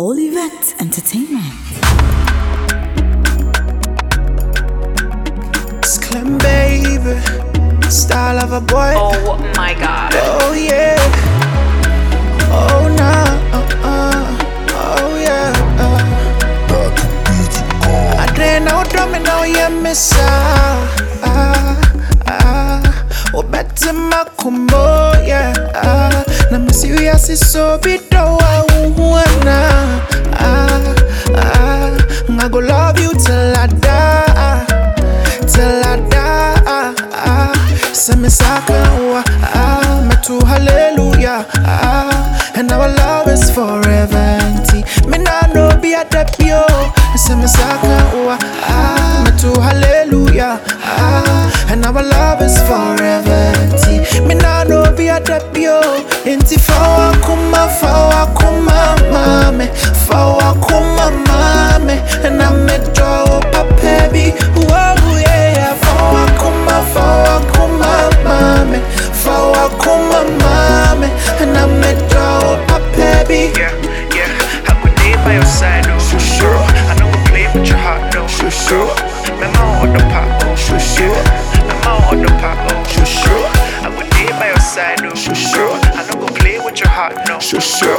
Olivet Entertainment. Slim baby, style of a boy. Oh my god. Oh yeah. Oh nah. Uh, uh. Oh yeah. Uh. I didn't know drumming on your miss. Ah, ah. Oh, better my combo, yeah. Ah, na me serious is so I go love you till I die till I die. Send me ah, me to hallelujah. Ah, and our love is forever. empty. Me nah no be a debut. Send me ah, me to hallelujah. Ah, and our love is forever. empty. Me nah no be a debut. Inti fawa kuma, fawa kuma, mame, fawa stay by your side, oh. Sure, sure. I know we play with your heart, no. Sure, sure.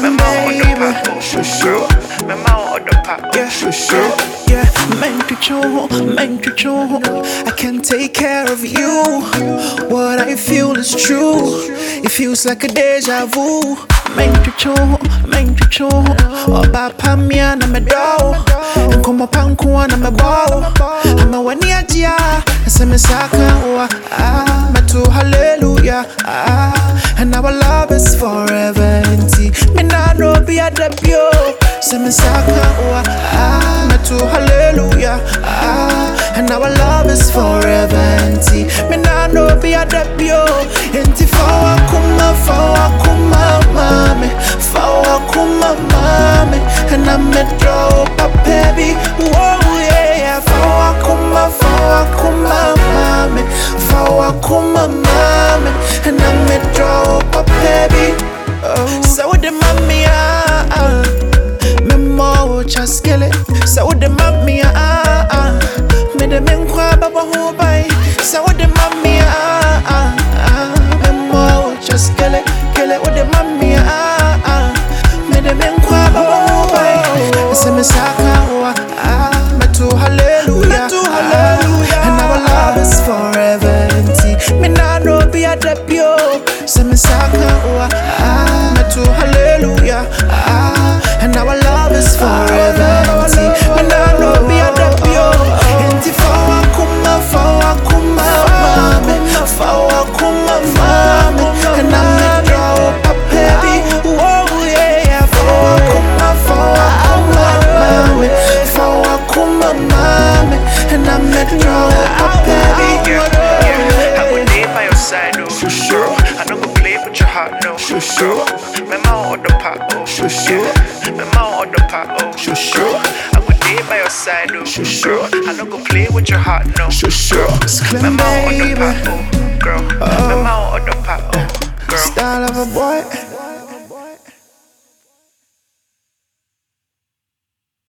My mouth on the pop, oh. Sure, sure. My mouth on the pop. Yeah, sure, sure. Yeah, show, meant to show. I can take care of you. What I feel is true. It feels like a deja vu. Show, meant to show. Oba pamia na me do. Nkomo pankuwa na me bow. Ama wani ajia. Ese me saka wa. Ah, me to hallelujah. Ah, and our love is forever. Inti. Me na no be a debut. Se me saka wa. Ah, me to hallelujah. Ah, and our love is forever. Inti. Me na no be a debut. Inti fawa kuma, fawa kuma, mame. Fawa kuma, mame. And I'm a draw up baby. Whoa, yeah. Fawa kuma, fawa kuma, mame. Fawa kuma, ah. And our love is forever. empty. Me nah no be a debut. Enti fawa kuma, fawa kuma, mame. Fawa kuma, mame. And I'm a draw up a baby. Whoa, yeah. Fawa kuma, fawa kuma, mame. Fawa kuma, mame. And I'm a draw up a baby. I would stay by your side, oh. Sure. I know we play with your heart, no. Sure, sure. My mouth on the pop, oh. Sure, sure. Yeah. My mouth on the pop, oh. Sure, sure. I would stay by your side, oh. Sure, sure. I know go play with your heart, no. Sure, sure. My mouth on the pop, oh. Girl. My mouth on the pop, oh. Girl. Style of a boy.